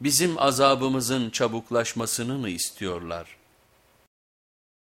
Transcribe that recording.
bizim azabımızın çabuklaşmasını mı istiyorlar?